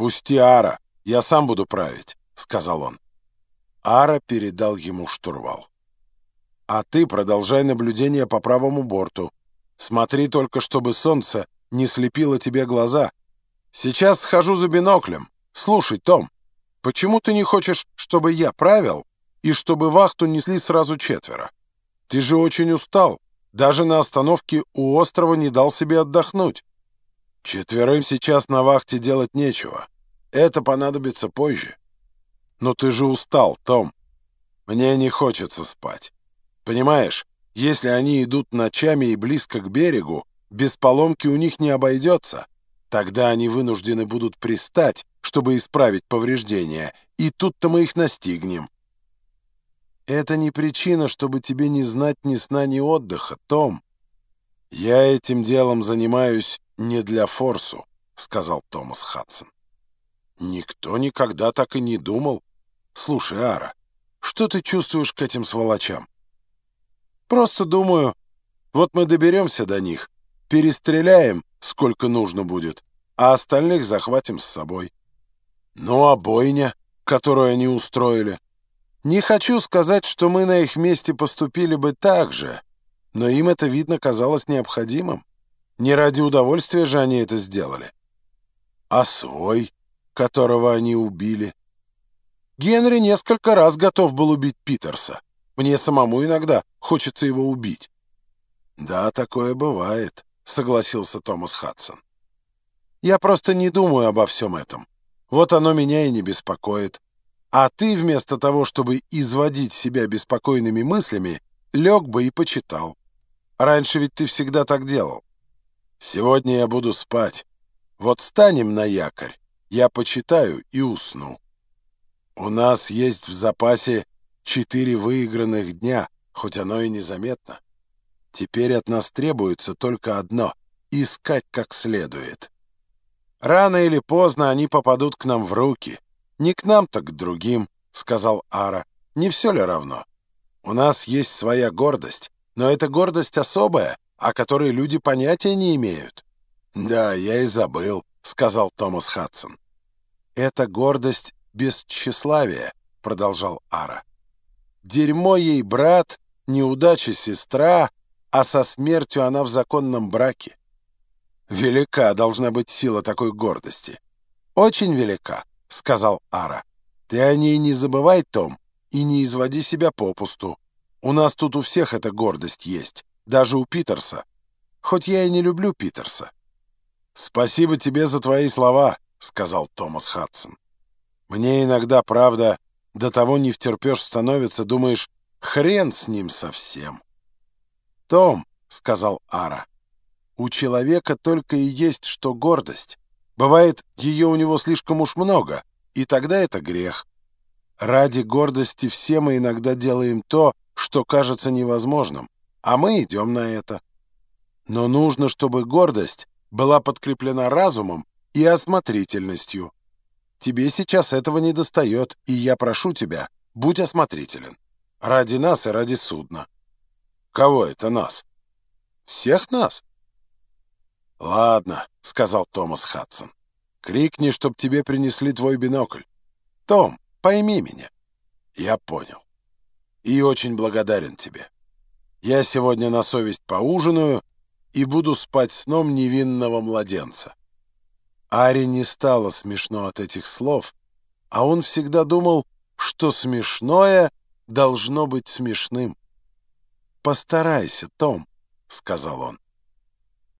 «Пусти Ара, я сам буду править», — сказал он. Ара передал ему штурвал. «А ты продолжай наблюдение по правому борту. Смотри только, чтобы солнце не слепило тебе глаза. Сейчас схожу за биноклем. Слушай, Том, почему ты не хочешь, чтобы я правил и чтобы вахту несли сразу четверо? Ты же очень устал. Даже на остановке у острова не дал себе отдохнуть. Четверым сейчас на вахте делать нечего. Это понадобится позже. Но ты же устал, Том. Мне не хочется спать. Понимаешь, если они идут ночами и близко к берегу, без поломки у них не обойдется. Тогда они вынуждены будут пристать, чтобы исправить повреждения, и тут-то мы их настигнем. Это не причина, чтобы тебе не знать ни сна, ни отдыха, Том. Я этим делом занимаюсь не для форсу, сказал Томас Хадсон. Никто никогда так и не думал. Слушай, Ара, что ты чувствуешь к этим сволочам? Просто думаю, вот мы доберемся до них, перестреляем, сколько нужно будет, а остальных захватим с собой. Ну а бойня, которую они устроили? Не хочу сказать, что мы на их месте поступили бы так же, но им это, видно, казалось необходимым. Не ради удовольствия же они это сделали. А свой, которого они убили? Генри несколько раз готов был убить Питерса. Мне самому иногда хочется его убить. «Да, такое бывает», — согласился Томас Хадсон. «Я просто не думаю обо всем этом. Вот оно меня и не беспокоит. А ты вместо того, чтобы изводить себя беспокойными мыслями, лег бы и почитал. Раньше ведь ты всегда так делал. Сегодня я буду спать. Вот станем на якорь, я почитаю и усну. У нас есть в запасе четыре выигранных дня, хоть оно и незаметно. Теперь от нас требуется только одно — искать как следует. Рано или поздно они попадут к нам в руки — «Не к нам, так к другим», — сказал Ара. «Не все ли равно? У нас есть своя гордость, но это гордость особая, о которой люди понятия не имеют». «Да, я и забыл», — сказал Томас Хадсон. «Это гордость без тщеславия», — продолжал Ара. «Дерьмо ей брат, неудача сестра, а со смертью она в законном браке. Велика должна быть сила такой гордости. Очень велика. — сказал Ара. «Ты о ней не забывай, Том, и не изводи себя попусту. У нас тут у всех эта гордость есть, даже у Питерса. Хоть я и не люблю Питерса». «Спасибо тебе за твои слова», — сказал Томас Хадсон. «Мне иногда, правда, до того не втерпешь становится, думаешь, хрен с ним совсем». «Том», — сказал Ара, — «у человека только и есть что гордость». Бывает, ее у него слишком уж много, и тогда это грех. Ради гордости все мы иногда делаем то, что кажется невозможным, а мы идем на это. Но нужно, чтобы гордость была подкреплена разумом и осмотрительностью. Тебе сейчас этого не достает, и я прошу тебя, будь осмотрителен. Ради нас и ради судна. Кого это нас? Всех нас. «Ладно», — сказал Томас Хадсон. «Крикни, чтоб тебе принесли твой бинокль. Том, пойми меня». «Я понял. И очень благодарен тебе. Я сегодня на совесть поужинаю и буду спать сном невинного младенца». Ари не стало смешно от этих слов, а он всегда думал, что смешное должно быть смешным. «Постарайся, Том», — сказал он.